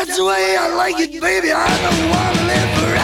That's the way I like it, baby. I don't wanna live forever.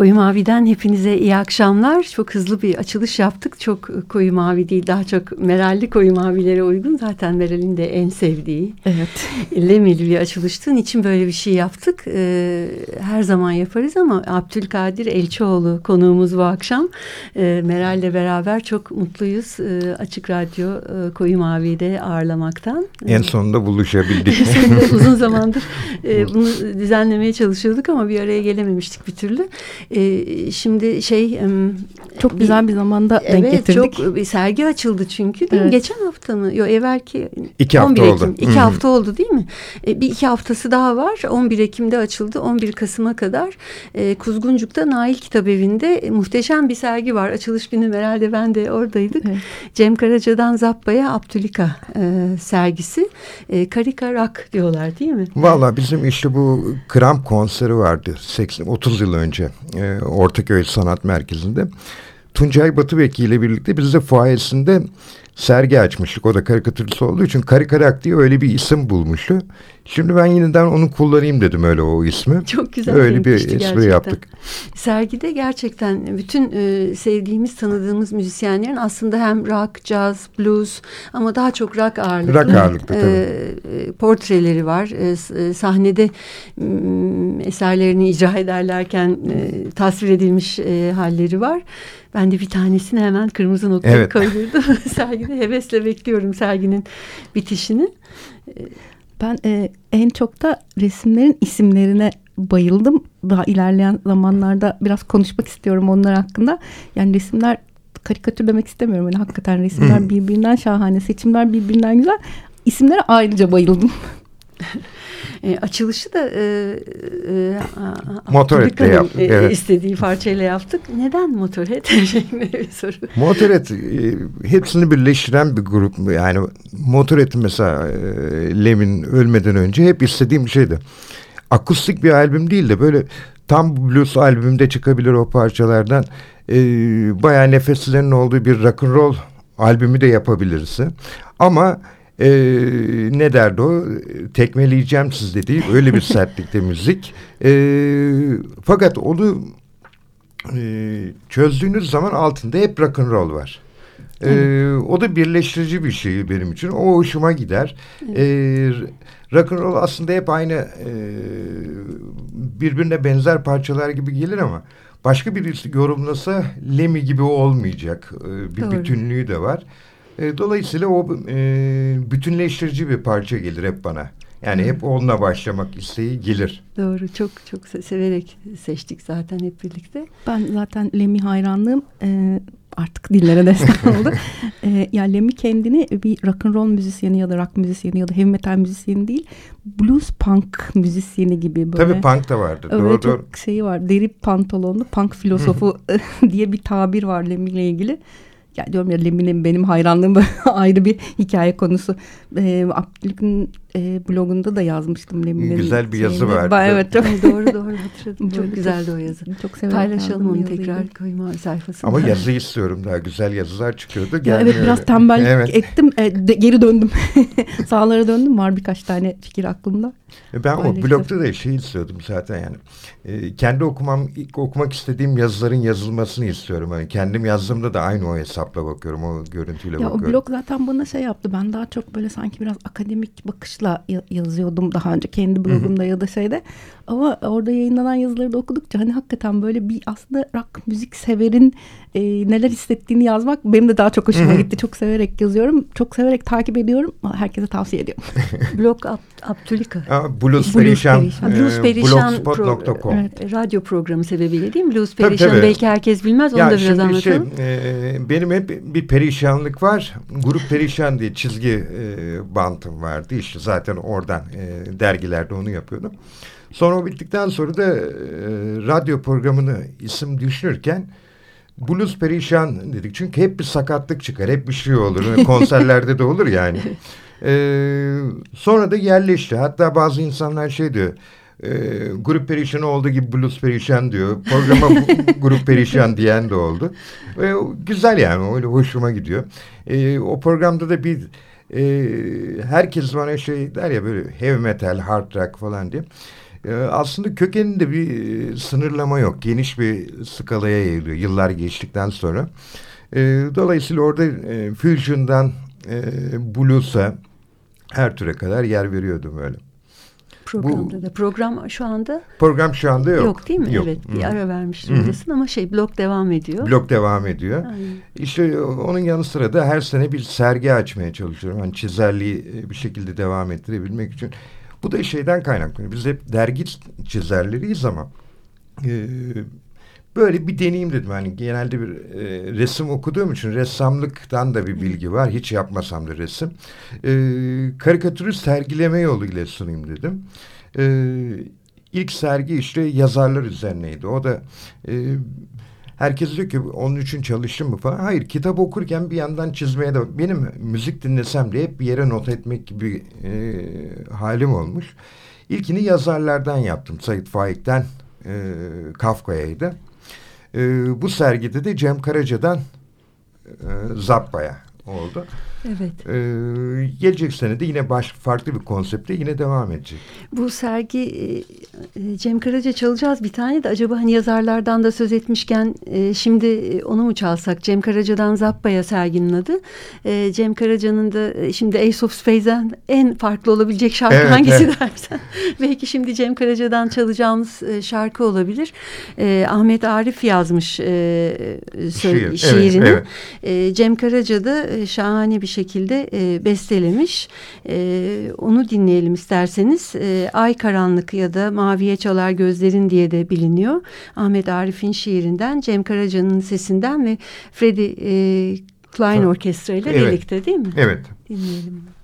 Koyu Mavi'den hepinize iyi akşamlar. Çok hızlı bir açılış yaptık. Çok koyu mavi değil, daha çok meralli koyu mavilere uygun. Zaten Meral'in de en sevdiği. Evet. Lemeli bir açılıştığın için böyle bir şey yaptık. Ee, her zaman yaparız ama Abdülkadir Elçioğlu konuğumuz bu akşam. Ee, Meral'le beraber çok mutluyuz. Ee, Açık Radyo e, Koyu Mavi'de ağırlamaktan. En sonunda buluşabildik. uzun zamandır e, bunu düzenlemeye çalışıyorduk ama bir araya gelememiştik bir türlü. E, şimdi şey çok bir, güzel bir zamanda evet, denk getirdik. Çok bir sergi açıldı çünkü değil evet. mi? Geçen hafta mı? Yok evvelki iki hafta Ekim. oldu. İki hafta oldu değil mi? E, bir iki haftası daha var. 11 Ekim'de açıldı. 11 Kasım'a kadar e, Kuzguncuk'ta Nail Kitap Evi'nde muhteşem bir sergi var. Açılış günü herhalde ben de oradaydık. Evet. Cem Karaca'dan Zappa'ya Abdülika e, sergisi. E, Karika Rock diyorlar değil mi? Valla bizim işte bu Kramp konseri vardı 80 30 yıl önce e, Ortaköy Sanat Merkezi'nde. Tuncay Batıbeki ile birlikte biz de fuayesinde sergi açmıştık. O da karikatürcüsü olduğu için Karikarak diye öyle bir isim bulmuştu. Şimdi ben yeniden onu kullanayım dedim öyle o ismi. Çok güzel. Öyle bir espri gerçekten. yaptık. Sergide gerçekten bütün e, sevdiğimiz, tanıdığımız müzisyenlerin aslında hem rock, jazz, blues ama daha çok rock ağırlıklı. Rock ağırlıklı tabii. E, portreleri var. E, e sahnede e, eserlerini icra ederlerken e, tasvir edilmiş e, halleri var. Ben de bir tanesini hemen kırmızı noktaya evet. koydurdum. Sergide hevesle bekliyorum serginin bitişini. Ben e, en çok da resimlerin isimlerine bayıldım. Daha ilerleyen zamanlarda biraz konuşmak istiyorum onlar hakkında. Yani resimler karikatür demek istemiyorum. Yani hakikaten resimler birbirinden şahane, seçimler birbirinden güzel. İsimlere ayrıca bayıldım. E, açılışı da e, e, Motoret'le yaptık. E, evet. istediği parçayla yaptık. Neden Motoret? Şeklinde bir soru. Motoret e, hepsini birleştiren bir grup. Yani Motoret mesela e, Lem'in ölmeden önce hep istediğim bir şeydi. Akustik bir albüm değil de böyle tam blues albümde çıkabilir o parçalardan. E, bayağı nefeslerin olduğu bir rock and roll albümü de yapabilirsin. Ama e, ne derdi o? Tekmeleyeceğim siz dediği öyle bir sertlikte müzik. E, fakat onu e, çözdüğünüz zaman altında hep rock and roll var. Ee, o da birleştirici bir şey benim için. O hoşuma gider. Ee, rock and roll aslında hep aynı e, birbirine benzer parçalar gibi gelir ama başka birisi yorumlasa Lemmy gibi olmayacak. Ee, bir Doğru. bütünlüğü de var. E, dolayısıyla o e, bütünleştirici bir parça gelir hep bana. Yani hep onunla başlamak isteği gelir. Doğru. Çok çok severek seçtik zaten hep birlikte. Ben zaten Lemmy hayranlığım e, artık dillere destan oldu. e, yani Lemmy kendini bir rock and roll müzisyeni ya da rock müzisyeni ya da heavy metal müzisyeni değil, blues punk müzisyeni gibi böyle. Tabii punk da vardı. Öyle doğru, çok doğru. şeyi var. Deri pantolonlu punk filosofu diye bir tabir var Lemmy ile ilgili ya diyorum ya Lemin'in benim hayranlığım ayrı bir hikaye konusu. E, Abdülk'ün e, blogunda da yazmıştım Lemin'in. Güzel bir yazı vardı. Ba, evet çok doğru doğru hatırladım. çok güzeldi o yazı. Çok severim. Paylaşalım onu tekrar koyma sayfasında. Ama yazı istiyorum daha güzel yazılar çıkıyordu. Ya evet biraz tembellik evet. ettim. E, de, geri döndüm. Sağlara döndüm. Var birkaç tane fikir aklımda. E, ben o blogda da şey istiyordum zaten yani. E, kendi okumam ilk okumak istediğim yazıların yazılmasını istiyorum. Yani kendim yazdığımda da aynı o hesapla bakıyorum. O görüntüyle ya bakıyorum. O blog zaten bana şey yaptı. Ben daha çok böyle sanki biraz akademik bakışla yazıyordum daha önce kendi blogumda ya da şeyde. Ama orada yayınlanan yazıları da okudukça hani hakikaten böyle bir aslında rock müzik severin e, neler hissettiğini yazmak benim de daha çok hoşuma gitti. Çok severek yazıyorum. Çok severek takip ediyorum. Herkese tavsiye ediyorum. Blog Ab Abdülika. Blues Perişan. Blues e, Perişan. Blogspot.com. Evet, radyo programı sebebiyle değil mi? Blues Perişan tabii, tabii. belki herkes bilmez. Ya onu da biraz anlatalım. Şey, e, benim hep bir perişanlık var. Grup Perişan diye çizgi e, bantım vardı. İşte zaten oradan e, dergilerde onu yapıyordum. Sonra o bittikten sonra da e, radyo programını isim düşünürken Blues perişan dedik. Çünkü hep bir sakatlık çıkar. Hep bir şey olur. Konserlerde de olur yani. Ee, sonra da yerleşti. Hatta bazı insanlar şey diyor. E, grup perişan olduğu gibi blues perişan diyor. Programa grup perişan diyen de oldu. E, güzel yani. Öyle hoşuma gidiyor. E, o programda da bir e, herkes bana şey der ya böyle heavy metal, hard rock falan diye. E, aslında kökeninde bir e, sınırlama yok. Geniş bir skalaya yayılıyor yıllar geçtikten sonra. E, dolayısıyla orada e, fusion'dan e, blues'a her türe kadar yer veriyordum öyle. Programda Bu, da. Program şu anda program şu anda yok. Yok değil mi? Yok. Evet bir ara vermiş durumdasın ama şey blok devam ediyor. Blok devam ediyor. Aynen. İşte onun yanı sıra da her sene bir sergi açmaya çalışıyorum. Hani çizerliği e, bir şekilde devam ettirebilmek için. Bu da şeyden kaynaklanıyor. Biz hep dergi çizerleriyiz ama e, böyle bir deneyim dedim. Hani genelde bir e, resim okuduğum için ressamlıktan da bir bilgi var. Hiç yapmasam da resim. E, karikatürü sergileme yoluyla sunayım dedim. E, ilk sergi işte yazarlar üzerineydi. O da e, herkes diyor ki onun için çalıştım mı falan. Hayır kitap okurken bir yandan çizmeye de benim müzik dinlesem de hep bir yere not etmek gibi e, halim olmuş. İlkini yazarlardan yaptım. Said Faik'ten e, Kafka'yaydı. E, bu sergide de Cem Karaca'dan e, Zappa'ya oldu. Evet. Ee, gelecek sene de yine baş, farklı bir konsepte yine devam edecek. Bu sergi e, e, Cem Karaca çalacağız bir tane de acaba hani yazarlardan da söz etmişken e, şimdi e, onu mu çalsak? Cem Karaca'dan Zappa'ya serginin adı. E, Cem Karaca'nın da e, şimdi Ace of Space'den en farklı olabilecek şarkı evet, hangisi evet. dersen. Belki şimdi Cem Karaca'dan çalacağımız şarkı olabilir. Ahmet Arif yazmış Şiir, şiirini. Evet, evet. Cem Karaca da şahane bir şekilde e, bestelemiş. E, onu dinleyelim isterseniz. E, Ay Karanlık ya da Maviye Çalar Gözlerin diye de biliniyor. Ahmet Arif'in şiirinden, Cem Karaca'nın sesinden ve Freddie e, Klein Orkestra ile evet. birlikte değil mi? Evet. Dinleyelim.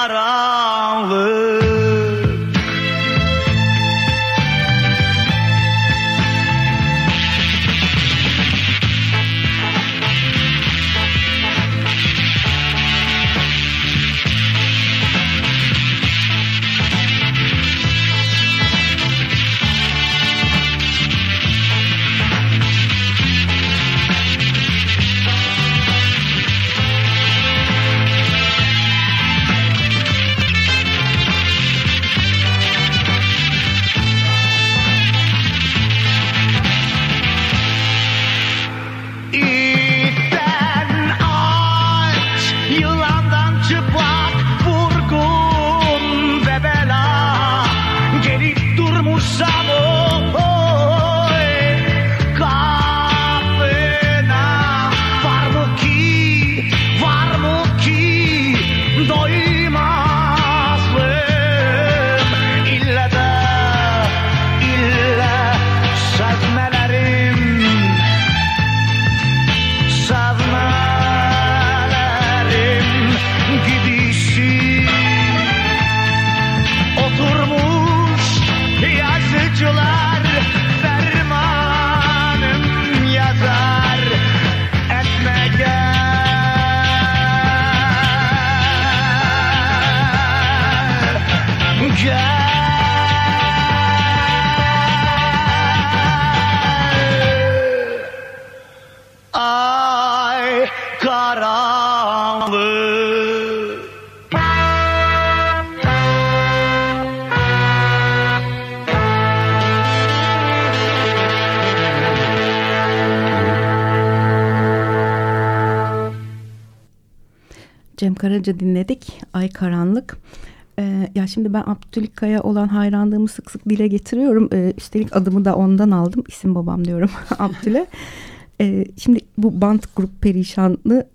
Cem Karaca dinledik. Ay Karanlık. Ee, ya şimdi ben Abdülkaya olan hayranlığımı sık sık dile getiriyorum. Ee, üstelik adımı da ondan aldım. İsim babam diyorum Abdül'e. Ee, şimdi bu band grup perişanlı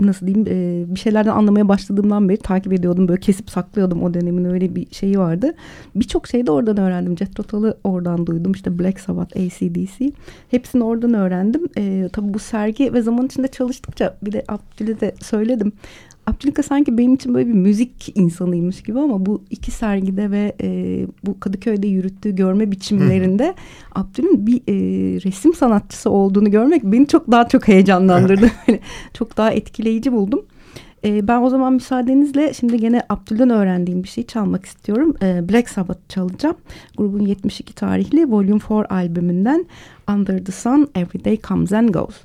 nasıl diyeyim e, bir şeylerden anlamaya başladığımdan beri takip ediyordum. Böyle kesip saklıyordum o dönemin öyle bir şeyi vardı. Birçok şeyi de oradan öğrendim. Jet Total'ı oradan duydum. İşte Black Sabbath, ACDC. Hepsini oradan öğrendim. E, tabii bu sergi ve zaman içinde çalıştıkça bir de Abdül'e de söyledim. Abdülka sanki benim için böyle bir müzik insanıymış gibi ama bu iki sergide ve e, bu Kadıköy'de yürüttüğü görme biçimlerinde Abdül'ün bir e, resim sanatçısı olduğunu görmek beni çok daha çok heyecanlandırdı. çok daha etkileyici buldum. E, ben o zaman müsaadenizle şimdi gene Abdül'den öğrendiğim bir şey çalmak istiyorum. E, Black Sabbath çalacağım. Grubun 72 tarihli Volume 4 albümünden Under the Sun Every Day Comes and Goes.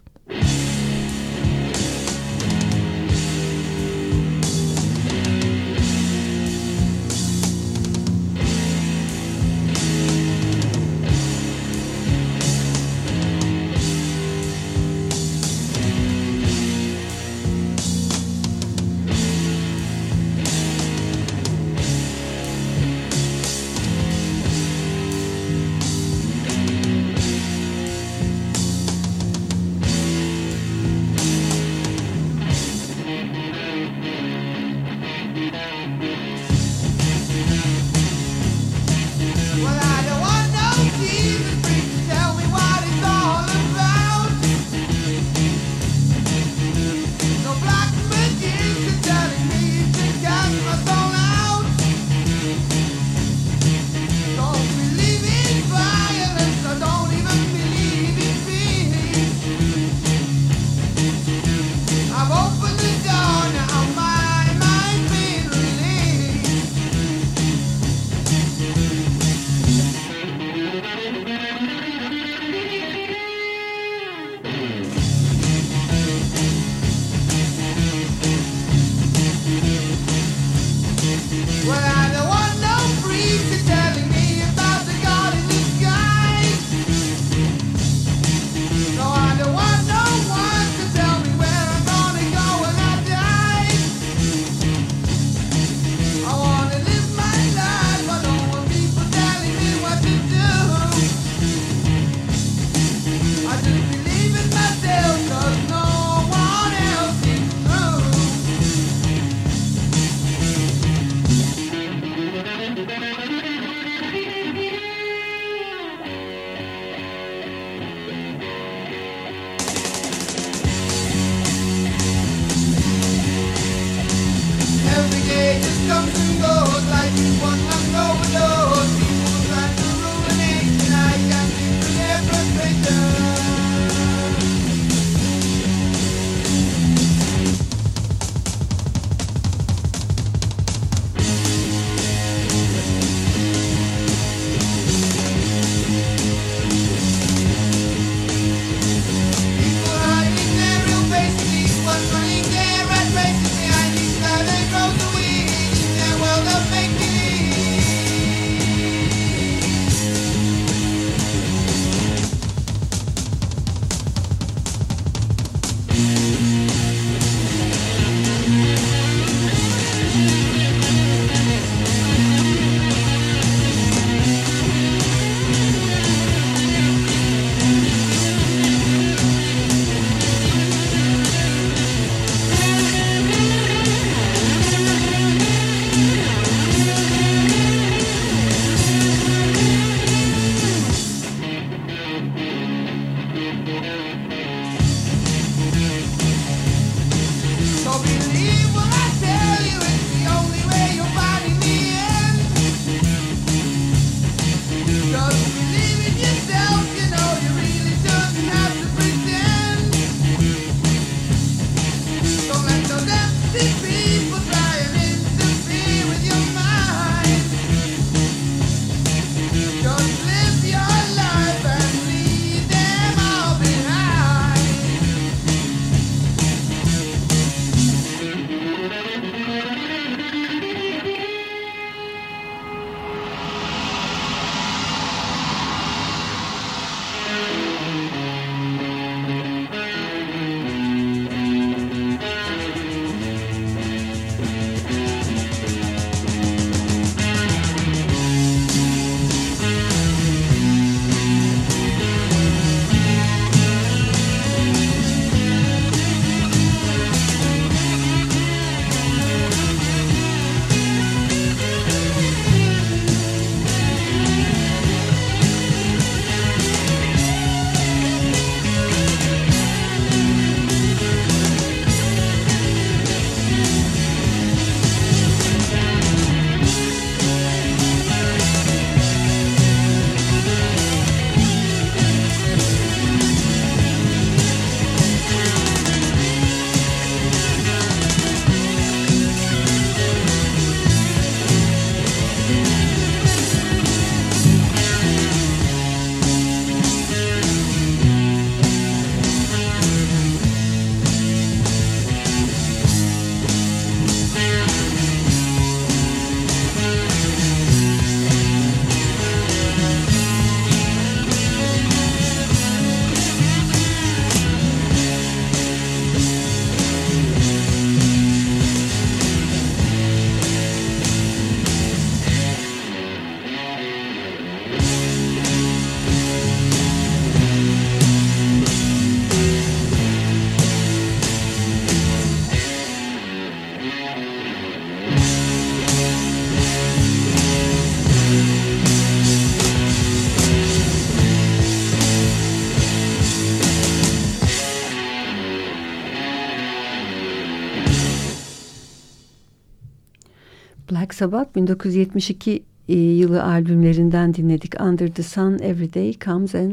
Sabah 1972 e, yılı albümlerinden dinledik. Under the Sun Every Day Comes and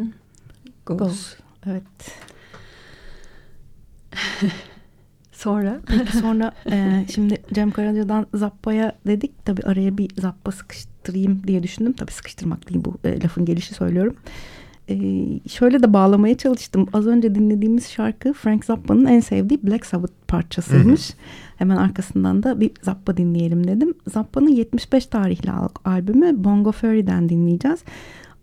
Goes. Goes. Evet. sonra? Peki sonra e, şimdi Cem Karaca'dan Zappa'ya dedik. Tabii araya bir Zappa sıkıştırayım diye düşündüm. Tabii sıkıştırmak değil bu e, lafın gelişi söylüyorum. E, şöyle de bağlamaya çalıştım. Az önce dinlediğimiz şarkı Frank Zappa'nın en sevdiği Black Sabbath parçasıymış. Hı hı. Hemen arkasından da bir Zappa dinleyelim dedim. Zappa'nın 75 tarihli al albümü Bongo Furry'den dinleyeceğiz.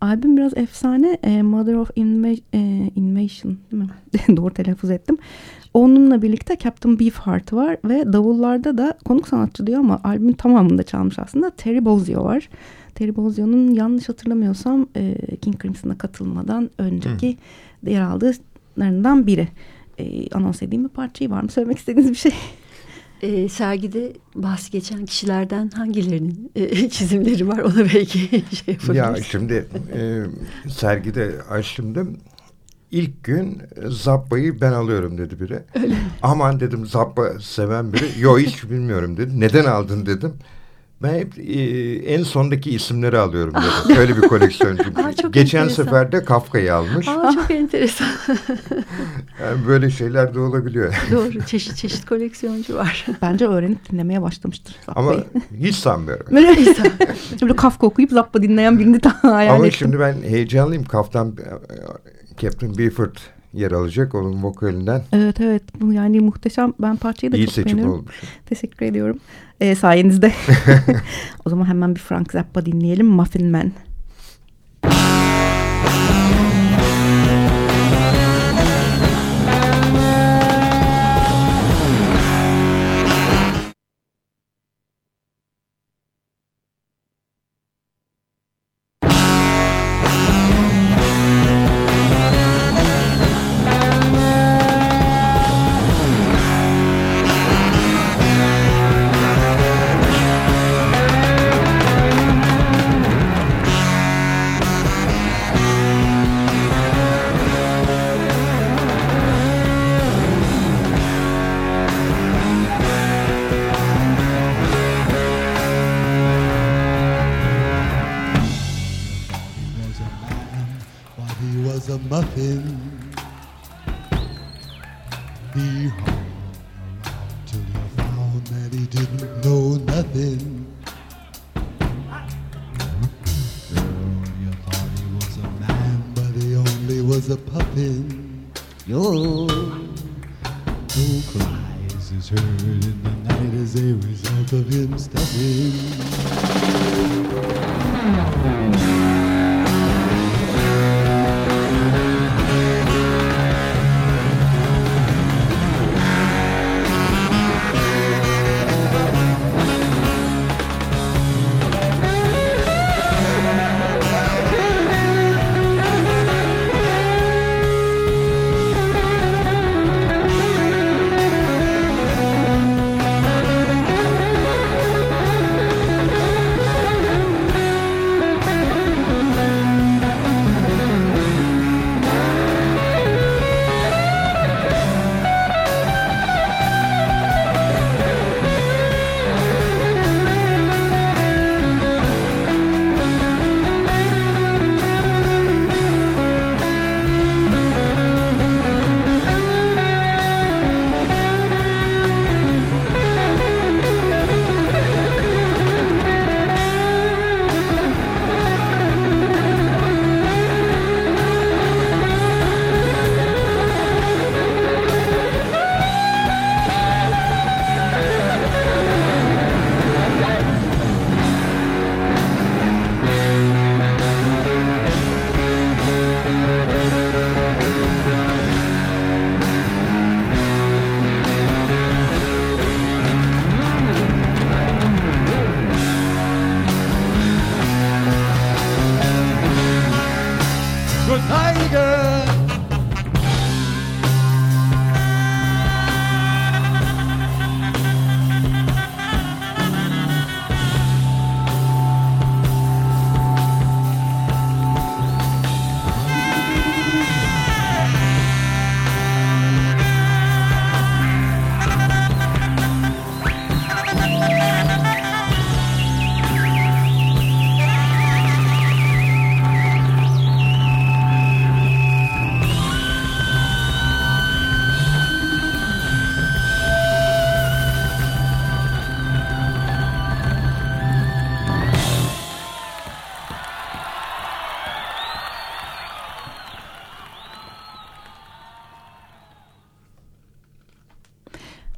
Albüm biraz efsane. E, Mother of Inva e, Invasion değil mi? Doğru telaffuz ettim. Onunla birlikte Captain Beefheart var ve davullarda da konuk sanatçı diyor ama albümün tamamında çalmış aslında. Terry Bozzio var. Terry Bozzio'nun yanlış hatırlamıyorsam e, King Crimson'a katılmadan önceki Hı. yer aldığından biri. E, anons edeyim mi parçayı var mı söylemek istediğiniz bir şey? E, sergide bahsi geçen kişilerden hangilerinin e, çizimleri var ona belki şey yapabiliriz. Ya şimdi e, sergide açtığımda ilk gün Zappa'yı ben alıyorum dedi biri. Öyle. Aman dedim Zappa seven biri. Yo hiç bilmiyorum dedi. Neden aldın dedim. Ben hep e, en sondaki isimleri alıyorum dedim. Öyle bir koleksiyoncuyum. Geçen enteresan. sefer de Kafka'yı almış. Aa, çok enteresan. yani böyle şeyler de olabiliyor. Doğru. Çeşit çeşit koleksiyoncu var. Bence öğrenip dinlemeye başlamıştır. Ama hiç sanmıyorum. Böyle Kafka okuyup Zappa dinleyen birini daha hayal Ama ettim. şimdi ben heyecanlıyım. Kaftan Captain Beeford yer alacak onun vokalinden. Evet evet bu yani muhteşem ben parçayı da İyi çok beğeniyorum. olmuş. Teşekkür ediyorum e, sayenizde. o zaman hemen bir Frank Zappa dinleyelim Muffin Man.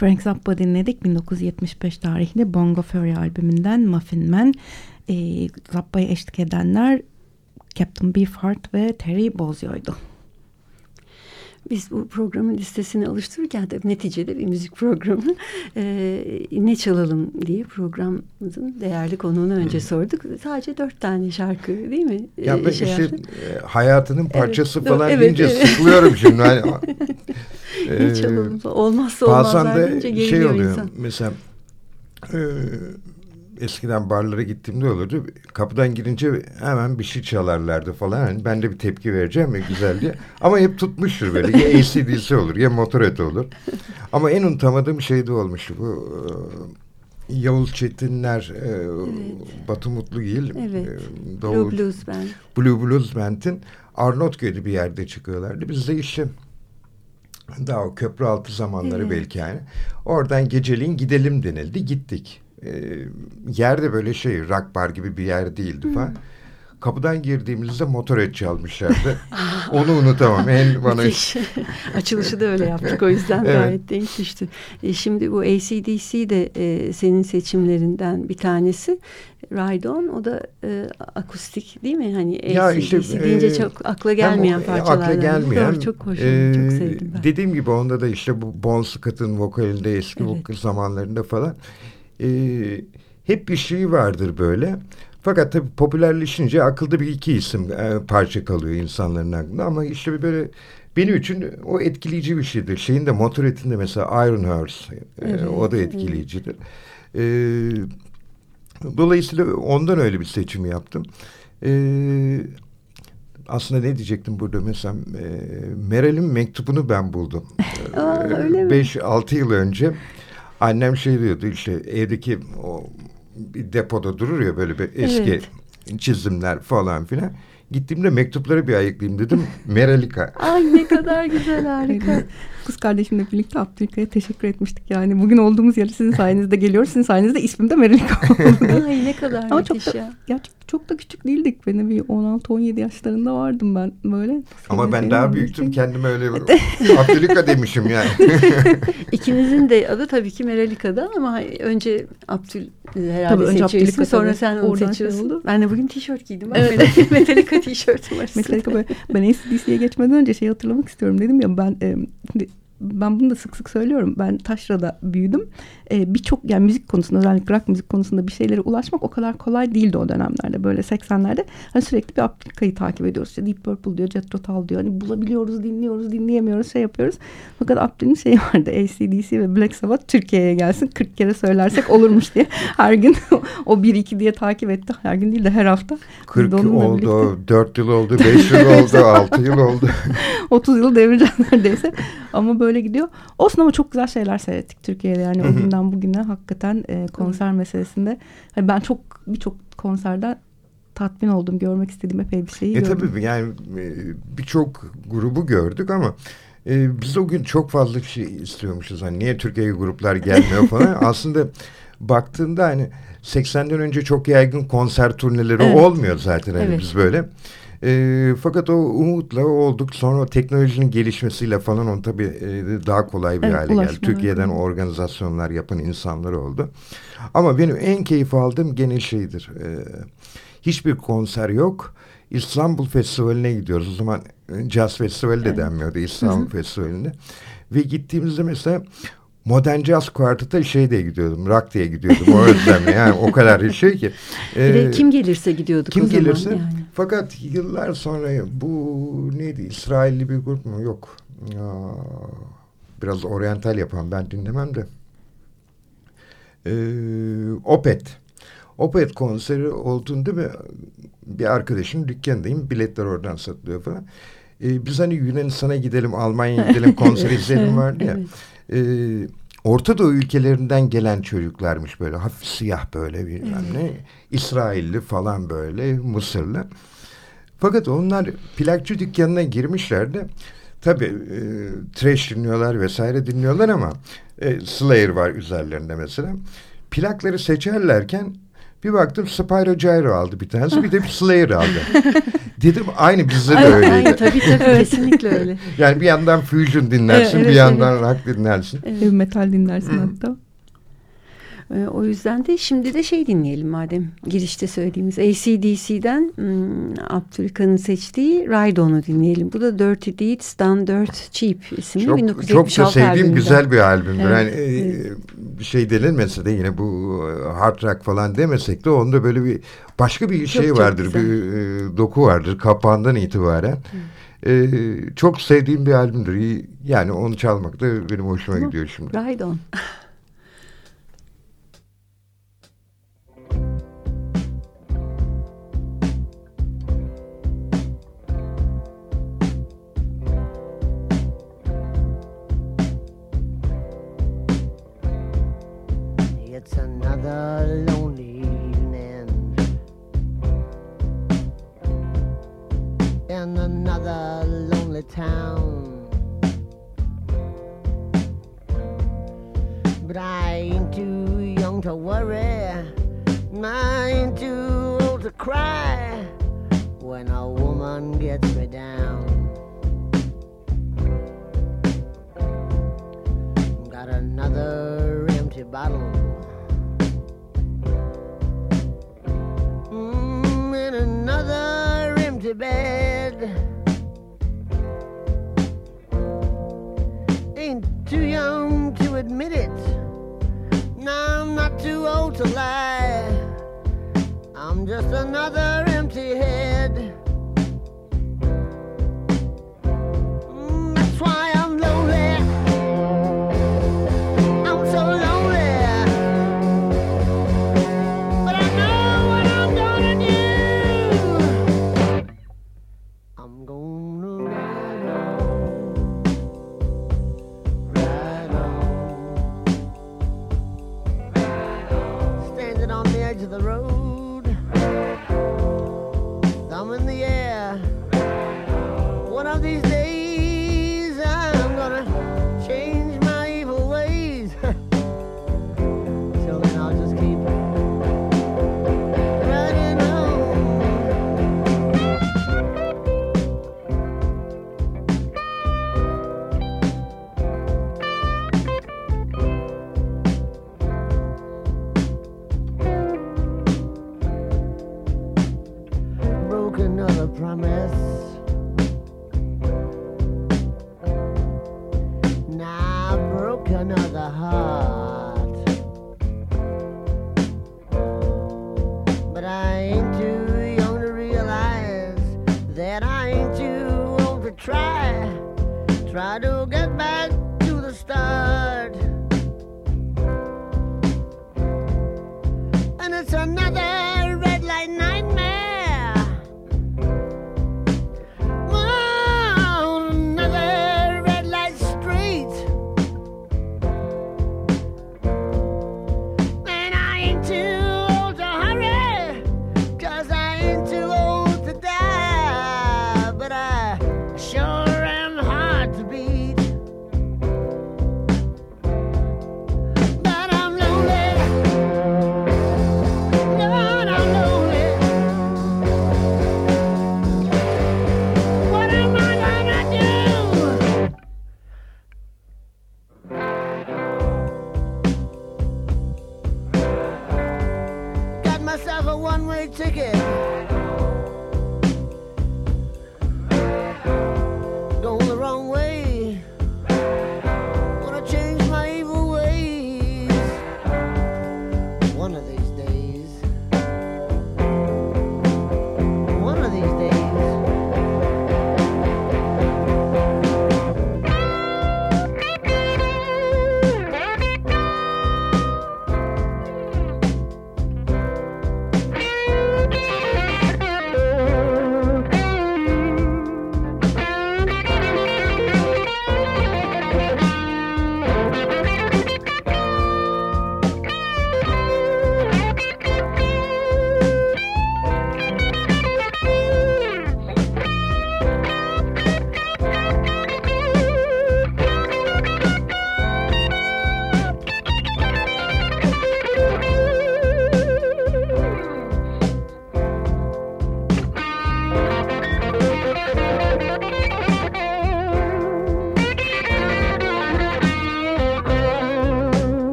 Frank Zappa dinledik. 1975 tarihli Bongo Fury albümünden Muffin Man. E, Zappa'ya eşlik edenler Captain Beefheart ve Terry Bozzio'ydu. Biz bu programın listesini oluştururken de neticede bir müzik programı e, ne çalalım diye programımızın değerli konuğunu önce sorduk. Sadece dört tane şarkı değil mi? Ya E, ben şey işte e, hayatının parçası Evet, falan evet, deyince evet. sıkılıyorum şimdi. Hani, ne e, çalalım? Olmazsa olmazlar de deyince şey oluyor insan. mesela e, eskiden barlara gittiğimde olurdu. Kapıdan girince hemen bir şey çalarlardı falan. Hani ben de bir tepki vereceğim ya güzel diye. Ama hep tutmuştur böyle. Ya ACDC olur ya Motorhead olur. Ama en unutamadığım şey de olmuştu. Bu e, Yavuz Çetinler, e, Batu Mutlugil, Evet. e, Blue Davul, Blues Band. Blue Blues Band'in Arnavutköy'de bir yerde çıkıyorlardı. Biz de işte daha o köprü altı zamanları Evet. belki yani. Oradan geceliğin gidelim denildi. Gittik. Ee, yerde böyle şey rock bar gibi bir yer değildi falan. Kapıdan girdiğimizde motoret çalmışlardı. Onu unutamam. En bana. Açılışı da öyle yaptık o yüzden Evet. gayet denk düştü. E, şimdi bu ACDC de e, senin seçimlerinden bir tanesi. Ride On o da e, akustik değil mi? Hani Ya ACDC işte, deyince e, çok akla gelmeyen o- parçalardan. Akla gelmeyen. Doğru, çok hoş. e, çok sevdim ben. Dediğim gibi onda da işte bu Bon Scott'ın vokalinde eski Evet. vokal zamanlarında falan e, hep bir şey vardır böyle. Fakat tabii popülerleşince akılda bir iki isim e, parça kalıyor insanların aklında ama işte böyle benim için o etkileyici bir şeydir. Şeyin de Motorhead'in de mesela Iron Horse e, o da etkileyicidir. E, dolayısıyla ondan öyle bir seçim yaptım. E, aslında ne diyecektim burada mesela e, Meral'in mektubunu ben buldum. Aa, öyle mi? 5-6 yıl önce annem şey diyordu işte evdeki o bir depoda durur ya böyle bir eski Evet. çizimler falan filan. Gittiğimde mektupları bir ayıklayayım dedim. Meralika. Ay ne kadar güzel harika. Kız kardeşimle birlikte Abdülkaya teşekkür etmiştik. Yani bugün olduğumuz yere sizin sayenizde geliyoruz. Sizin sayenizde ismim de Merilika oldu. Ay ne kadar Ama çok da, ya. gerçekten çok da küçük değildik. Beni bir 16-17 yaşlarında vardım ben böyle. Ama ben daha büyüktüm. için. Kendime öyle Abdülika demişim yani. İkinizin de adı tabii ki Meralika'dan ama önce Abdül e, herhalde Tabii, önce seçiyor ismi Abdülika sonra tabii. sen onu Oradan şey seçiyorsun. oldu. ben de bugün tişört giydim. Evet. Metallica tişörtüm var. Metallica böyle, ben ACDC'ye geçmeden önce şey hatırlamak istiyorum. Dedim ya ben e, ben bunu da sık sık söylüyorum. Ben Taşra'da büyüdüm. E, Birçok yani müzik konusunda özellikle rock müzik konusunda bir şeylere ulaşmak o kadar kolay değildi o dönemlerde. Böyle 80'lerde hani sürekli bir Abdülka'yı takip ediyoruz. İşte Deep Purple diyor, Jethro Tull diyor. Hani bulabiliyoruz, dinliyoruz, dinleyemiyoruz, şey yapıyoruz. Fakat Abdül'ün şeyi vardı. ACDC ve Black Sabbath Türkiye'ye gelsin 40 kere söylersek olurmuş diye. Her gün o 1-2 diye takip etti. Her gün değil de her hafta. Biz 40 de onunla oldu, birlikte- 4 yıl oldu, 5 yıl oldu, 6 yıl oldu. 30 yıl devireceğim neredeyse. Ama böyle gidiyor. Olsun ama çok güzel şeyler seyrettik Türkiye'de. Yani o günden bugüne hakikaten e, konser meselesinde. Hani ben çok birçok konserden tatmin oldum. Görmek istediğim epey bir şeyi E gördüm. tabii yani e, birçok grubu gördük ama e, biz o gün çok fazla şey istiyormuşuz. Hani niye Türkiye'ye gruplar gelmiyor falan. Aslında baktığında hani 80'den önce çok yaygın konser turneleri Evet. olmuyor zaten hani Evet. biz böyle. E, fakat o umutla olduk. Sonra teknolojinin gelişmesiyle falan on tabii e, daha kolay bir Evet, hale geldi. Türkiye'den organizasyonlar yapan insanlar oldu. Ama benim en keyif aldığım gene şeydir. E, hiçbir konser yok. İstanbul Festivali'ne gidiyoruz. O zaman e, Jazz Festivali de denmiyordu İstanbul Festivali'ne. Ve gittiğimizde mesela Modern Jazz Quartet'a şey diye gidiyordum. Rock diye gidiyordum. O özlemle. Yani o kadar şey ki. Ee, kim gelirse gidiyorduk kim o zaman gelirse. yani. Fakat yıllar sonra bu neydi? İsrailli bir grup mu? Yok. Aa, biraz oryantal yapan ben dinlemem de. Ee, Opet. Opet konseri olduğunda bir, bir arkadaşın dükkanındayım. Biletler oradan satılıyor falan. Ee, biz hani Yunanistan'a gidelim, Almanya'ya gidelim, konser izleyelim vardı ya. Ee, Orta Doğu ülkelerinden gelen çocuklarmış böyle hafif siyah böyle bilmem ne. İsrailli falan böyle Mısırlı. Fakat onlar plakçı dükkanına girmişler de tabii e, trash dinliyorlar vesaire dinliyorlar ama e, Slayer var üzerlerinde mesela. Plakları seçerlerken bir baktım Spyro Gyro aldı bir tanesi bir de bir Slayer aldı. Dedim aynı bizde de öyleydi. aynen, tabii tabii kesinlikle öyle. Yani bir yandan fusion dinlersin Evet, bir evet, yandan rock dinlersin. Heavy metal dinlersin hatta. Ee, O yüzden de şimdi de şey dinleyelim madem girişte söylediğimiz ACDC'den hmm, Abdülkan'ın seçtiği Ride On'u dinleyelim. Bu da Dirty Deeds Done Dirt Cheap isimli Çok, 1976 çok da sevdiğim albümünden. güzel bir albümdür. Evet, yani e, bir şey denilmese de yine bu e, hard rock falan demesek de onda böyle bir başka bir şey çok vardır. güzel. Bir e, doku vardır kapağından itibaren. E, çok sevdiğim bir albümdür. Yani onu çalmak da benim hoşuma Tamam. gidiyor şimdi. Ride On. to worry, ain't too old to cry when a woman gets me down. Got another empty bottle. Mm, in another empty bed. Ain't too young to admit it. I'm not too old to lie. I'm just another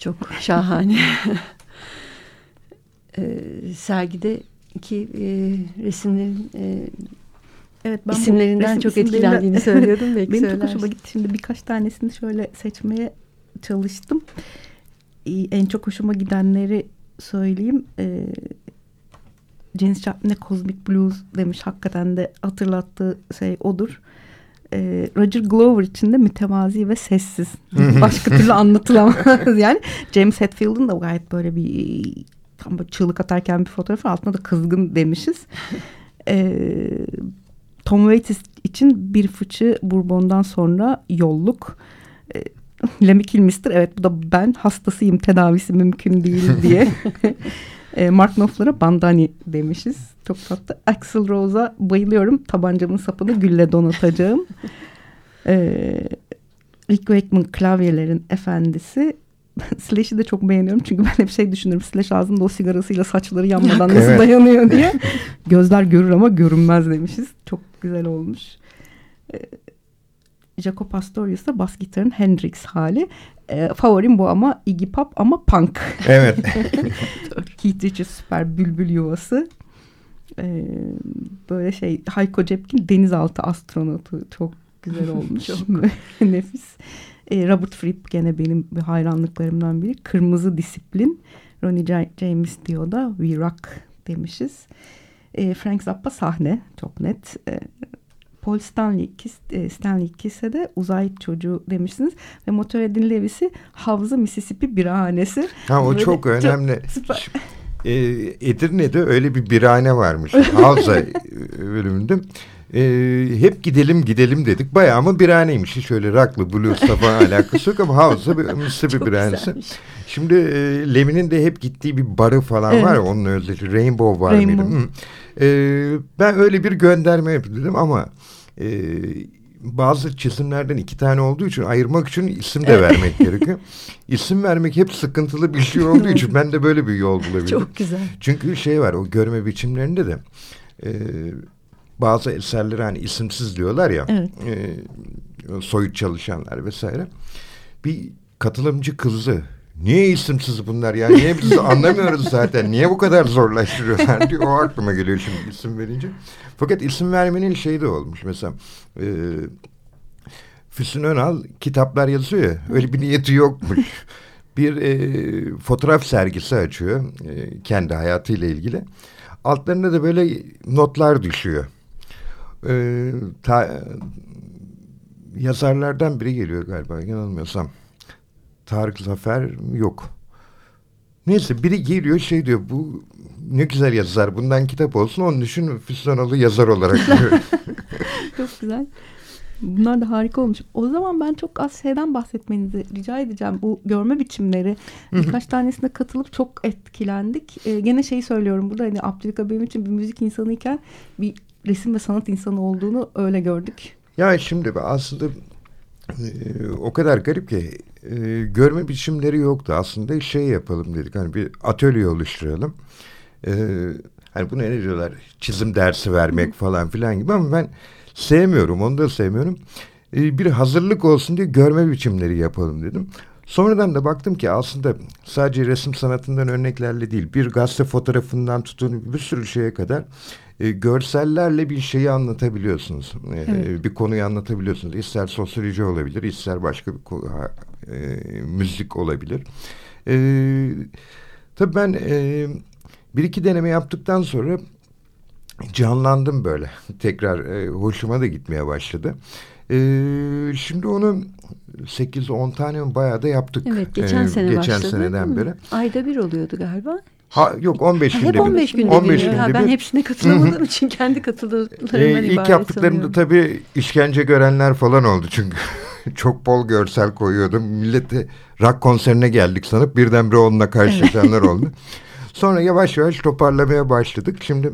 çok şahane. Ee, sergideki e, resimlerin e, Evet ben isimlerinden resim çok isimlerinden- etkilendiğini söylüyordum. Belki Benim çok söylersin. hoşuma gitti. Şimdi birkaç tanesini şöyle seçmeye çalıştım. En çok hoşuma gidenleri söyleyeyim. Ee, Janis Joplin'e Cosmic Blues demiş. Hakikaten de hatırlattığı şey odur. Ee, Roger Glover için de mütevazi ve sessiz. Başka türlü anlatılamaz. yani James Hetfield'ın da gayet böyle bir tam böyle çığlık atarken bir fotoğrafı altına da kızgın demişiz. Ee, Tom Waits için bir fıçı Bourbon'dan sonra yolluk. E, Lemmy Kilmister evet bu da ben hastasıyım tedavisi mümkün değil diye. E, Mark Knopfler'a bandani demişiz. Çok tatlı. Axl Rose'a bayılıyorum. Tabancamın sapını gülle donatacağım. e, Rick Wakeman klavyelerin efendisi. Slash'i de çok beğeniyorum. Çünkü ben hep şey düşünürüm. Slash ağzında o sigarasıyla saçları yanmadan nasıl Evet. dayanıyor diye. Gözler görür ama görünmez demişiz. Çok güzel olmuş. Ee, Jaco Pastorius da bas gitarın Hendrix hali. Ee, favorim bu ama Iggy Pop ama punk. Evet. Keith Richards süper bülbül yuvası. Ee, böyle şey Hayko Cepkin denizaltı astronotu çok güzel olmuş. çok nefis. Ee, Robert Fripp gene benim bir hayranlıklarımdan biri. Kırmızı Disiplin. Ronnie James diyor da We Rock demişiz. Ee, Frank Zappa sahne çok net. Ee, Paul Stanley, e, Stanley Kisse de uzay çocuğu demişsiniz. Ve Motoredin Lewis'i Havza Mississippi birahanesi. Ha o Böyle çok önemli. Çok e, Edirne'de öyle bir birahane varmış. Havza bölümünde. E, hep gidelim gidelim dedik. Bayağı ama birhaneymiş. Hiç öyle rock'lı, blues'la falan alakası yok ama Havza bir Mississippi birhanesi. Şimdi e, Lemin'in de hep gittiği bir barı falan evet. var ya onun özelliği. Rainbow var Rainbow. E, ben öyle bir gönderme yapayım ama e, bazı çizimlerden iki tane olduğu için ayırmak için isim de vermek gerekiyor. İsim vermek hep sıkıntılı bir şey olduğu için ben de böyle bir yol bulabildim. Çok güzel. Çünkü şey var o görme biçimlerinde de e, bazı eserleri hani isimsiz diyorlar ya evet. e, soyut çalışanlar vesaire. Bir katılımcı kızı Niye isimsiz bunlar ya? Niye biz anlamıyoruz zaten? Niye bu kadar zorlaştırıyorlar diye o aklıma geliyor şimdi isim verince. Fakat isim vermenin şeyi de olmuş. Mesela e, Füsun Önal kitaplar yazıyor ya. Öyle bir niyeti yokmuş. bir e, fotoğraf sergisi açıyor. E, kendi hayatıyla ilgili. Altlarında da böyle notlar düşüyor. E, ta, yazarlardan biri geliyor galiba yanılmıyorsam. Tarık Zafer yok. Neyse biri geliyor şey diyor bu ne güzel yazar bundan kitap olsun onun için Füsun yazar olarak diyor. Çok güzel. Bunlar da harika olmuş. O zaman ben çok az şeyden bahsetmenizi rica edeceğim. Bu görme biçimleri birkaç tanesine katılıp çok etkilendik. Ee, gene şeyi söylüyorum burada hani Abdülka benim için bir müzik insanıyken bir resim ve sanat insanı olduğunu öyle gördük. Ya şimdi aslında o kadar garip ki e, görme biçimleri yoktu. Aslında şey yapalım dedik. Hani bir atölye oluşturalım. E, hani bu ne diyorlar? Çizim dersi vermek falan filan gibi ama ben sevmiyorum. Onu da sevmiyorum. E, bir hazırlık olsun diye görme biçimleri yapalım dedim. Sonradan da baktım ki aslında sadece resim sanatından örneklerle değil bir gazete fotoğrafından tutun bir sürü şeye kadar e, görsellerle bir şeyi anlatabiliyorsunuz. E, evet. Bir konuyu anlatabiliyorsunuz. İster sosyoloji olabilir, ister başka bir e, müzik olabilir. E, tabii ben e, bir iki deneme yaptıktan sonra canlandım böyle. Tekrar e, hoşuma da gitmeye başladı. E, şimdi onu 8-10 tane bayağı da yaptık. Evet geçen sene geçen başladı. seneden beri. Ayda bir oluyordu galiba. Ha yok 15 günde Hep 15 günde 15 günde ha, Ben bir... hepsine katılamadığım için kendi katılımlarımdan ee, ibaret İlk yaptıklarımda tabii işkence görenler falan oldu çünkü. çok bol görsel koyuyordum. Millete rock konserine geldik sanıp birdenbire onunla karşılaşanlar oldu. Sonra yavaş yavaş toparlamaya başladık. Şimdi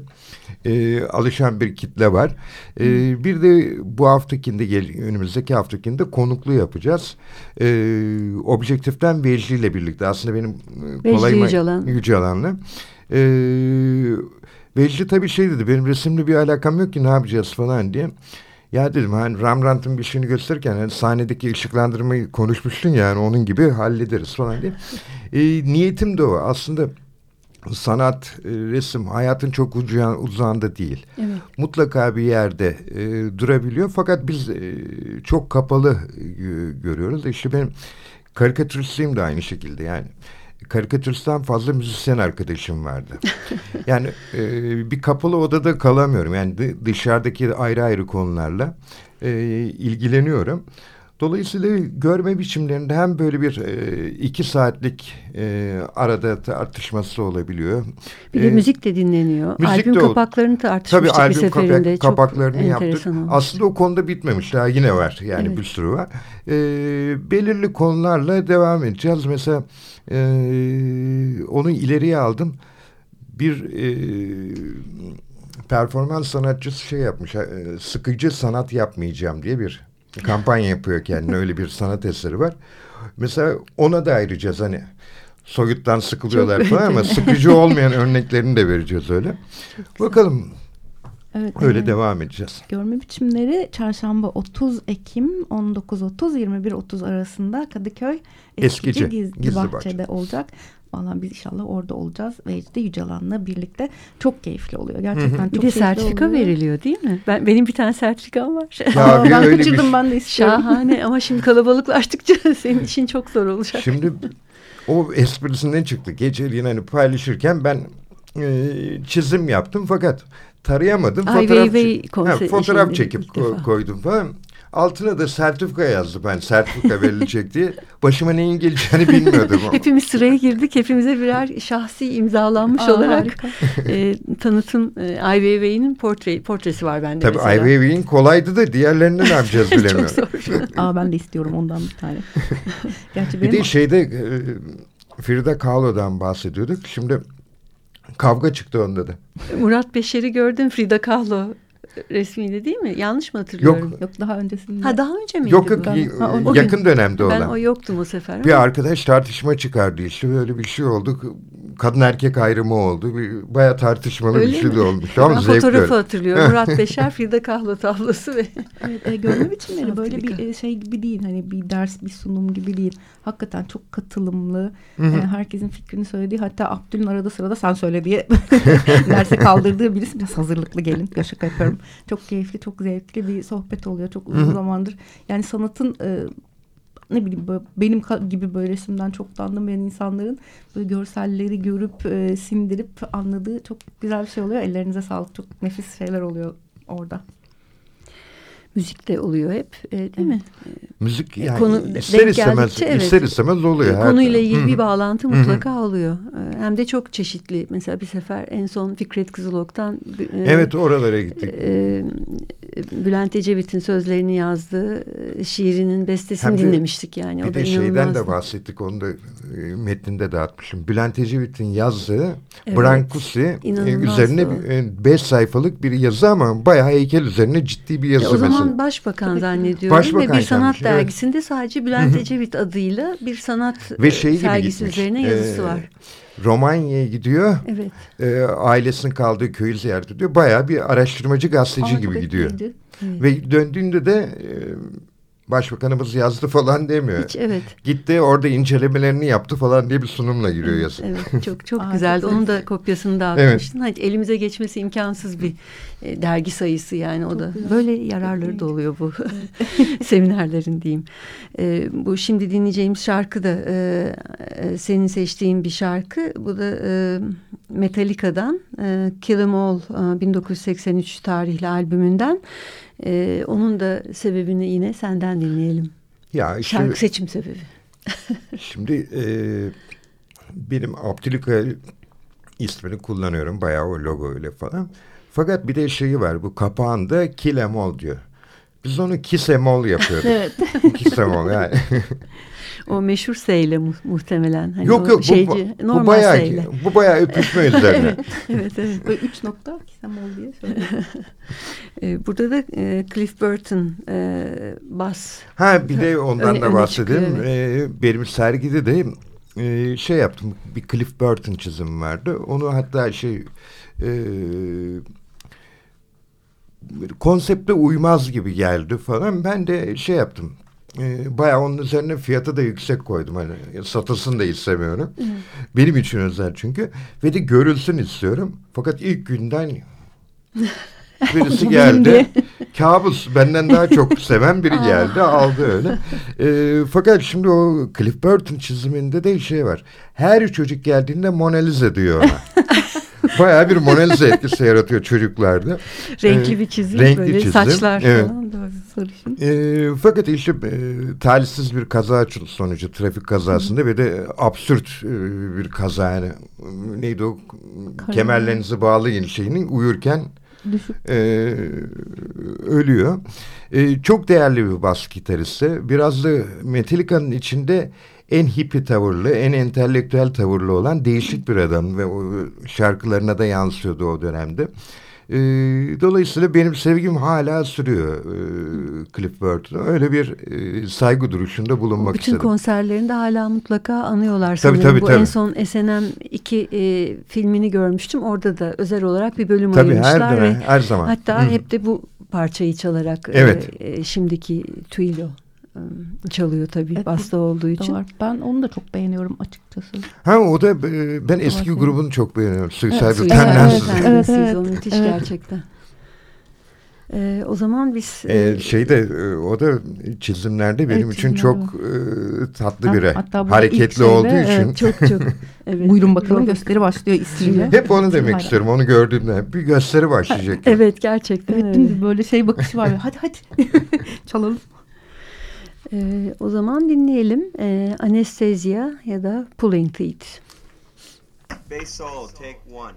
e, alışan bir kitle var. E, bir de bu haftakinde gel, önümüzdeki haftakinde konuklu yapacağız. E, Objektiften Vecli ile birlikte aslında benim e, kolayıma Yücalan. Yücalan'la. E, Vecli tabii şey dedi benim resimle bir alakam yok ki ne yapacağız falan diye. Ya dedim hani Rembrandt'ın bir şeyini gösterirken hani sahnedeki ışıklandırmayı konuşmuştun yani onun gibi hallederiz falan diye. E, niyetim de o aslında sanat, e, resim hayatın çok ucuyan, uzağında değil. Evet. Mutlaka bir yerde e, durabiliyor fakat biz e, çok kapalı e, görüyoruz. İşte benim karikatüristliğim de aynı şekilde yani karikatüristten fazla müzisyen arkadaşım vardı. yani e, bir kapalı odada kalamıyorum. Yani dışarıdaki ayrı ayrı konularla e, ilgileniyorum. Dolayısıyla görme biçimlerinde hem böyle bir e, iki saatlik e, arada tartışması olabiliyor. Bir de e, müzik de dinleniyor. Müzik albüm de kapaklarını tartışmıştık Tabii, albüm bir seferinde. Kapak, kapaklarını yaptık. Olmuş. Aslında o konuda bitmemiş. Daha yine var. Yani evet. bir sürü var. E, belirli konularla devam edeceğiz. Mesela e, onu ileriye aldım. Bir e, performans sanatçısı şey yapmış. E, sıkıcı sanat yapmayacağım diye bir kampanya yapıyor kendine. Öyle bir sanat eseri var. Mesela ona da ayıracağız hani soyuttan sıkılıyorlar Çok falan ama sıkıcı olmayan örneklerini de vereceğiz öyle. Bakalım Evet, Öyle e, devam edeceğiz. Görme biçimleri çarşamba 30 Ekim 19.30 21.30 arasında Kadıköy Eskici, Eskici, Gizli, Gizli Bahçe'de Bahçe. olacak. Vallahi biz inşallah orada olacağız. Vecde Yücelan'la birlikte çok keyifli oluyor. Gerçekten Bir çok de keyifli sertifika oluyor. veriliyor değil mi? Ben benim bir tane sertifikam var. Ya Aa, bir ben bir kaçırdım ben de istiyorum. Şahane ama şimdi kalabalıklaştıkça senin için çok zor olacak. Şimdi o esprisinden çıktı. Geceliğin hani paylaşırken ben e, çizim yaptım fakat tarayamadım. Ay fotoğraf, çek- konser- Ha, fotoğraf şeyinde çekip ko- defa. koydum falan. Altına da sertifika yazdı ben sertifika verilecek diye. Başıma neyin geleceğini bilmiyordum. Hepimiz sıraya girdik. Hepimize birer şahsi imzalanmış Aa, olarak e, tanıtım e, Ai Weiwei'nin portre, portresi var bende Tabii mesela. Ai Weiwei'in kolaydı da diğerlerini ne yapacağız Çok bilemiyorum. zor. Aa ben de istiyorum ondan bir tane. Gerçi Bir de şeyde e, Frida Kahlo'dan bahsediyorduk. Şimdi kavga çıktı onda da. Murat Beşer'i gördüm Frida Kahlo resmiydi değil mi? Yanlış mı hatırlıyorum? Yok. yok daha öncesinde. Ha daha önce miydi Yok yok Ben- Ha, o- yakın gün. dönemde Ben olan. o yoktum o sefer. Bir ama. arkadaş tartışma çıkardı işte böyle bir şey oldu. Kadın erkek ayrımı oldu. Bir, bayağı tartışmalı Öyle bir şey mi? de olmuş. Ben Ama zevkli. fotoğrafı hatırlıyorum. Murat Beşer, Frida Kahlo tablosu ve Evet, e, görme biçimleri böyle bir e, şey gibi değil. Hani bir ders, bir sunum gibi değil. Hakikaten çok katılımlı. Hı hı. E, herkesin fikrini söylediği. Hatta Abdül'ün arada sırada sen söyle diye derse kaldırdığı birisi. Biraz hazırlıklı gelin. Ya şaka yapıyorum. Çok keyifli, çok zevkli bir sohbet oluyor. Çok uzun zamandır. Yani sanatın e, ne bileyim böyle benim gibi böyle resimden çok da anlamayan insanların böyle görselleri görüp e, sindirip anladığı çok güzel bir şey oluyor. Ellerinize sağlık. Çok nefis şeyler oluyor orada. Müzik de oluyor hep e, değil mi? Müzik E, yani konu ister istemez, geldikçe evet. ister istemez oluyor. E, konuyla ilgili Hı bir hı. bağlantı Hı hı. mutlaka oluyor. E, Hem de çok çeşitli. Mesela bir sefer en son Fikret Kızılok'tan e, Evet oralara gittik. e, Bülent Ecevit'in sözlerini yazdığı e, şiirinin bestesini Hem de- dinlemiştik yani. o Bir da de şeyden de bahsettik onu da e, metninde dağıtmışım. Bülent Ecevit'in yazdığı Evet, Brancusi e, üzerine o. 5 sayfalık bir yazı ama bayağı heykel üzerine ciddi bir yazı Ya o zaman mesela. başbakan zannediyorum Başbakan ve bir sanat sanmış, evet. dergisinde sadece Bülent Ecevit adıyla bir sanat Ve e, şey sergisi gitmiş. üzerine yazısı e, var. Romanya'ya gidiyor. Evet. e, ailesinin kaldığı köyü ziyaret ediyor. Bayağı bir araştırmacı gazeteci Aa, gibi gidiyor. etkileyici. Ve döndüğünde de e, başbakanımız yazdı falan demiyor. Hiç evet. Gitti orada incelemelerini yaptı falan diye bir sunumla giriyor yazı. Evet çok çok Aa, güzeldi. Onun da kopyasını da Evet. atmıştın. Hani elimize geçmesi imkansız bir e, dergi sayısı yani o Çok da. güzel. Böyle yararları da oluyor bu seminerlerin diyeyim. E, bu şimdi dinleyeceğimiz şarkı da e, e, senin seçtiğin bir şarkı. Bu da e, Metallica'dan e, Kill 'Em All e, 1983 tarihli albümünden. E, onun da sebebini yine senden dinleyelim. Ya işte Şarkı seçim sebebi. Şimdi e, benim Abdülika ismini kullanıyorum bayağı o logo ile falan. Fakat bir de şeyi var bu kapağında Kill Em All diyor. Biz onu Kiss Em All yapıyorduk. Evet. Kiss Em All yani. O meşhur seyle mu- muhtemelen. Hani yok yok şeyci, bu, normal bu bayağı, seyle. bu bayağı öpüşme üzerine. evet evet. Böyle üç nokta kisem ol diye söylüyorum. Ee, burada da e, Cliff Burton e, bas. Ha bir de ondan Öne- da bahsedeyim. çıkıyor, Ee, benim sergide de e, şey yaptım. Bir Cliff Burton çizimi vardı. Onu hatta şey e, konsepte uymaz gibi geldi falan. Ben de şey yaptım. E, bayağı onun üzerine fiyatı da yüksek koydum. Hani satılsın da istemiyorum. Benim için özel çünkü. Ve de görülsün istiyorum. Fakat ilk günden birisi geldi. Kabus benden daha çok seven biri geldi aldı öyle. Ee, fakat şimdi o Cliff Burton çiziminde de şey var. Her çocuk geldiğinde Mona Lisa diyor ona. Bayağı bir Mona Lisa etkisi yaratıyor çocuklarda. Renkli Ee, bir çizim renkli böyle çizim, saçlar evet. falan doğru sarışın. E, fakat işte e, talihsiz bir kaza sonucu trafik kazasında ve de absürt e, bir kaza yani neydi o kemerlerinizi bağlayın şeyini uyurken e, ölüyor. E, çok değerli bir bas gitaristi. Biraz da Metallica'nın içinde en hippie tavırlı, en entelektüel tavırlı olan değişik bir adam ve o şarkılarına da yansıyordu o dönemde. E, dolayısıyla benim sevgim hala sürüyor e, Cliff Burton'a. Öyle bir e, saygı duruşunda bulunmak Bütün istedim. konserlerinde hala mutlaka anıyorlar Tabii, sanırım. tabii, Bu tabii. en son SNM 2 e, filmini görmüştüm. Orada da özel olarak bir bölüm Tabii her ayırmışlar. dönem, ve her zaman. Hatta Hı. hep de bu parçayı çalarak Evet. e, e, şimdiki Twilo e, çalıyor tabii Evet, basta olduğu için. Var. Ben onu da çok beğeniyorum açıkçası. Ha o da e, ben eski senin. grubunu çok beğeniyorum. Suicidal Evet, Tendencies. evet, Evet, evet, evet. O müthiş Evet. gerçekten. E, o zaman biz Ee, şeyde e, o da çizimlerde benim Evet, için çok e, tatlı Ha, biri. hatta Hareketli şeyde, olduğu için. evet, çok çok evet. Buyurun bakalım gösteri başlıyor ismiyle. hep onu demek istiyorum. Onu gördüğümde bir gösteri başlayacak. Evet gerçekten Evet öyle. değil mi? böyle şey bakışı var. hadi hadi çalalım. Ee, o zaman dinleyelim. Ee, Anestezya ya da Pulling Teeth. Bass take one.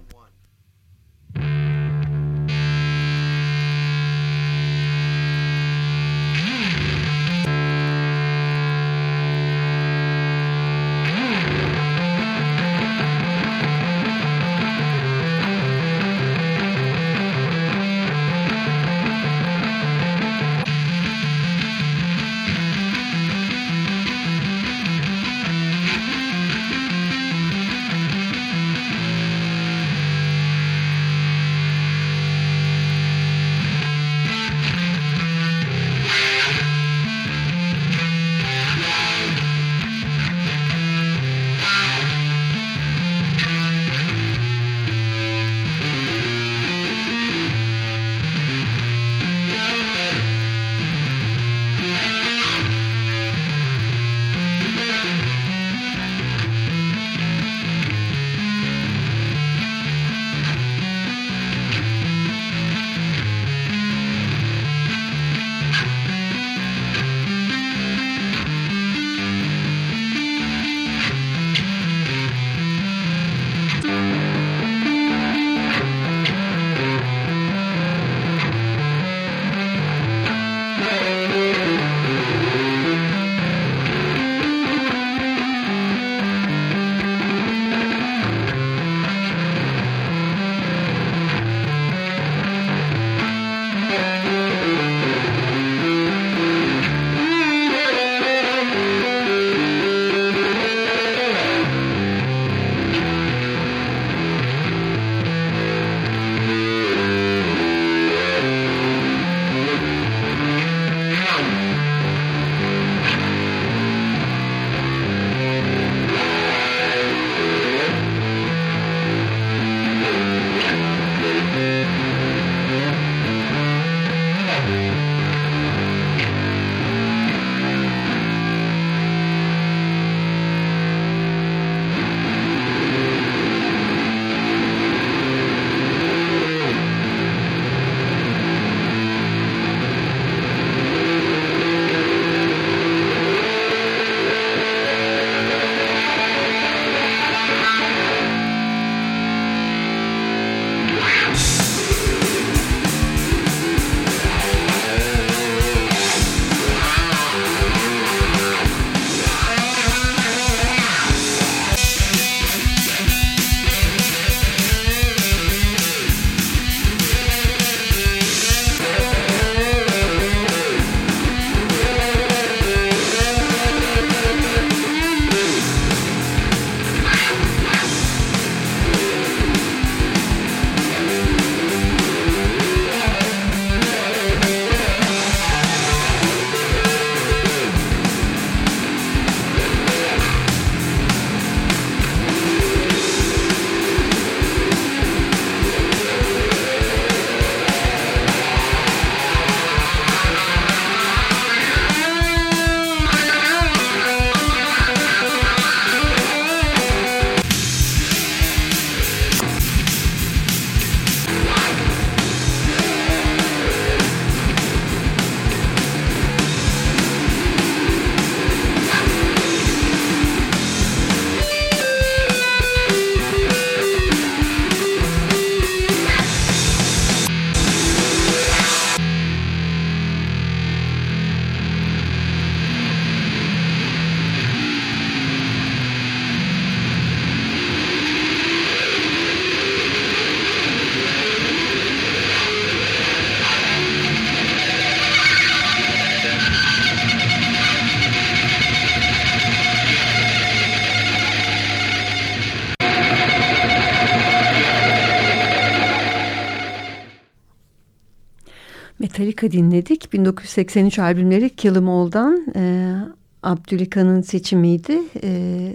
Dinledik. 1983 albümleri Kill 'Em All'dan e, Abdülika'nın seçimiydi. E,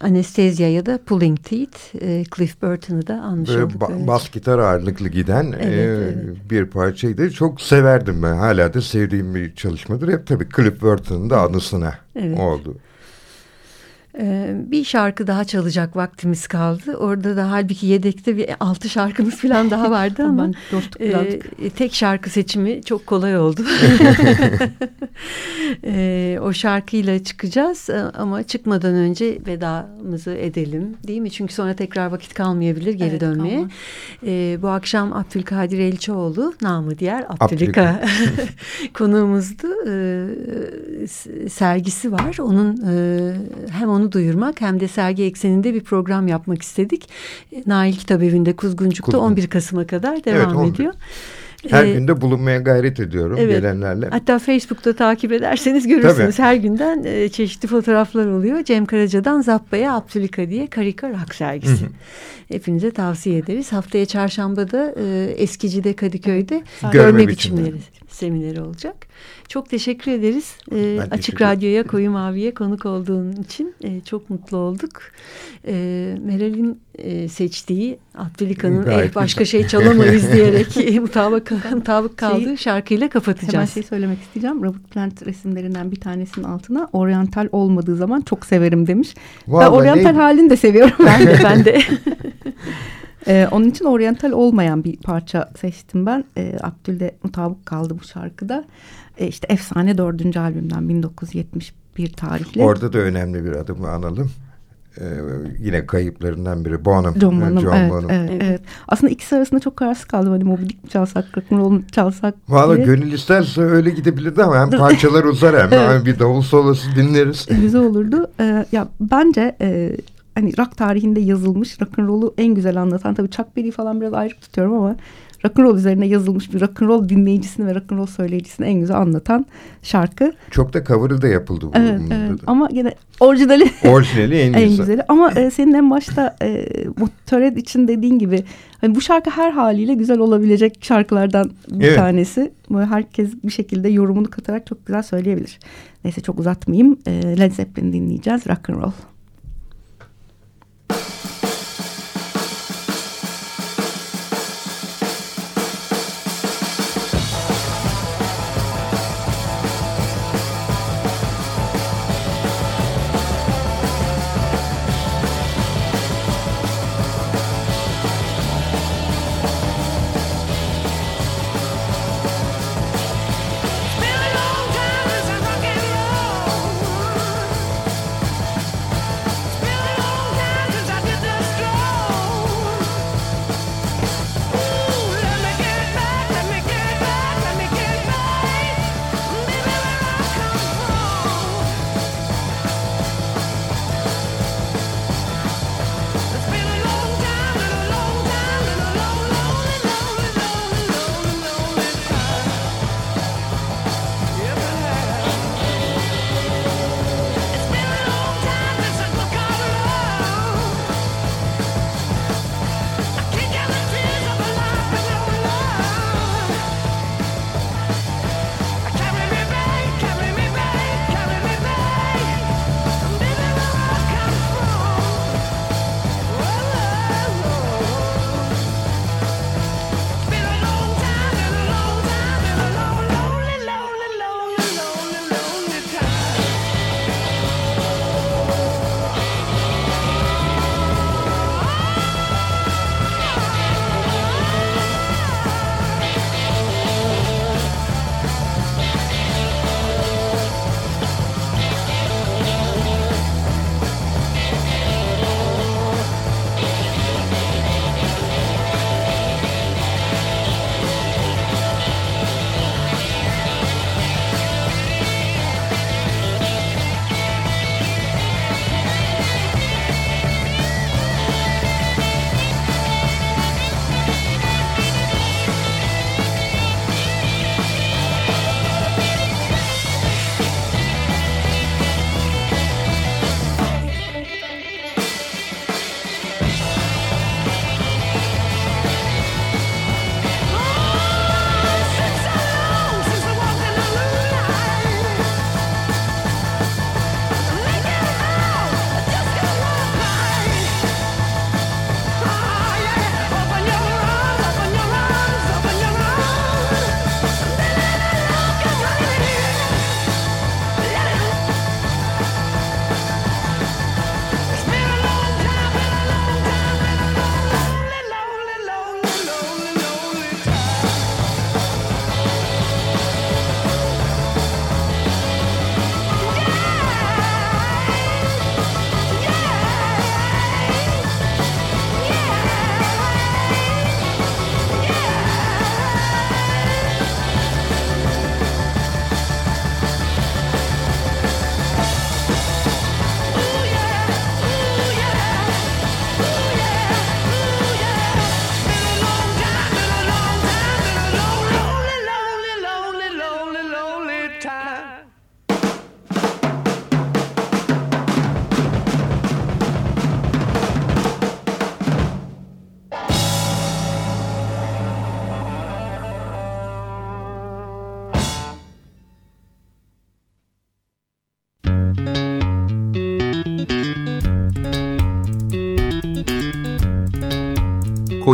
Anestezya ya da Pulling Teeth. E, Cliff Burton'ı da anmış Böyle olduk. ba- evet. bas gitar ağırlıklı giden Evet, e, evet. bir parçaydı. Çok severdim ben. Hala da sevdiğim bir çalışmadır. Hep tabii Cliff Burton'un da anısına Evet. oldu. Ee, bir şarkı daha çalacak vaktimiz kaldı. Orada da halbuki yedekte bir altı şarkımız falan daha vardı ama e, e, tek şarkı seçimi çok kolay oldu. E, o şarkıyla çıkacağız e, ama çıkmadan önce vedamızı edelim değil mi? Çünkü sonra tekrar vakit kalmayabilir geri Evet, dönmeye. E, bu akşam Abdülkadir Elçioğlu namı diğer Abdülika. Konuğumuzdu. E, sergisi var. Onun e, hem onu duyurmak hem de sergi ekseninde bir program yapmak istedik. E, Nail Kitap Evi'nde Kuzguncuk'ta Kuzgun. 11 Kasım'a kadar devam 11. ediyor. Her E, günde bulunmaya gayret ediyorum evet. gelenlerle. Hatta Facebook'ta takip ederseniz görürsünüz. Tabii. Her günden e, çeşitli fotoğraflar oluyor. Cem Karaca'dan Zappa'ya Abdülika diye Karika Rock sergisi. Hepinize tavsiye ederiz. Haftaya çarşambada e, Eskici'de Kadıköy'de Görme görme, biçimleri. biçimleri semineri olacak. Çok teşekkür ederiz. E, Ben Açık teşekkür ederim. Radyo'ya Koyu Mavi'ye konuk olduğun için e, çok mutlu olduk. E, Meral'in e, seçtiği Abdülika'nın Gayet eh, başka şey çalamayız diyerek e, mutabık, mutabık kaldığı Şeyi- şarkıyla Hemen kapatacağız. şey söylemek isteyeceğim. Robert Plant resimlerinden bir tanesinin altına oryantal olmadığı zaman çok severim demiş. ben Vallahi oryantal ne- halini de seviyorum. Ben de ben de. Ee, onun için oryantal olmayan bir parça seçtim ben. Ee, Abdül'de mutabık kaldı bu şarkıda. Ee, işte efsane dördüncü albümden 1971 tarihli. Orada da önemli bir adımı analım. Ee, yine kayıplarından biri Bonham. John Bonham. John evet, Bonham. evet, Evet. evet. Aslında ikisi arasında çok kararsız kaldım. Hani Moby Dick mi çalsak, rock'n'roll mu çalsak Valla gönül isterse öyle gidebilirdi ama hem parçalar uzar hem Evet. hem bir davul solosu dinleriz. güzel olurdu. Ee, ya bence e, hani rock tarihinde yazılmış rock'n'roll'u en güzel anlatan tabii Chuck Berry falan biraz ayrı tutuyorum ama rock'n'roll üzerine yazılmış bir rock'n'roll dinleyicisini ve rock'n'roll söyleyicisini en güzel anlatan şarkı. Çok da cover'ı da yapıldı bu. Evet, evet. da. ama gene orijinali Orijinali en, en güzel. güzeli. Ama e, senin en başta e, bu tören için dediğin gibi hani bu şarkı her haliyle güzel olabilecek şarkılardan bir Evet. tanesi. Böyle herkes bir şekilde yorumunu katarak çok güzel söyleyebilir. Neyse çok uzatmayayım. E, Led Zeppelin dinleyeceğiz. Rock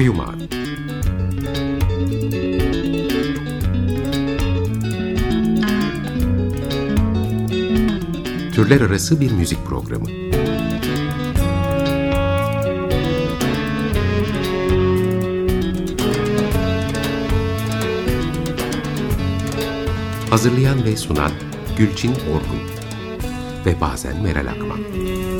Koyu Mavi Türler arası bir müzik programı. Hazırlayan ve sunan Gülçin Orgun ve bazen Meral Akman.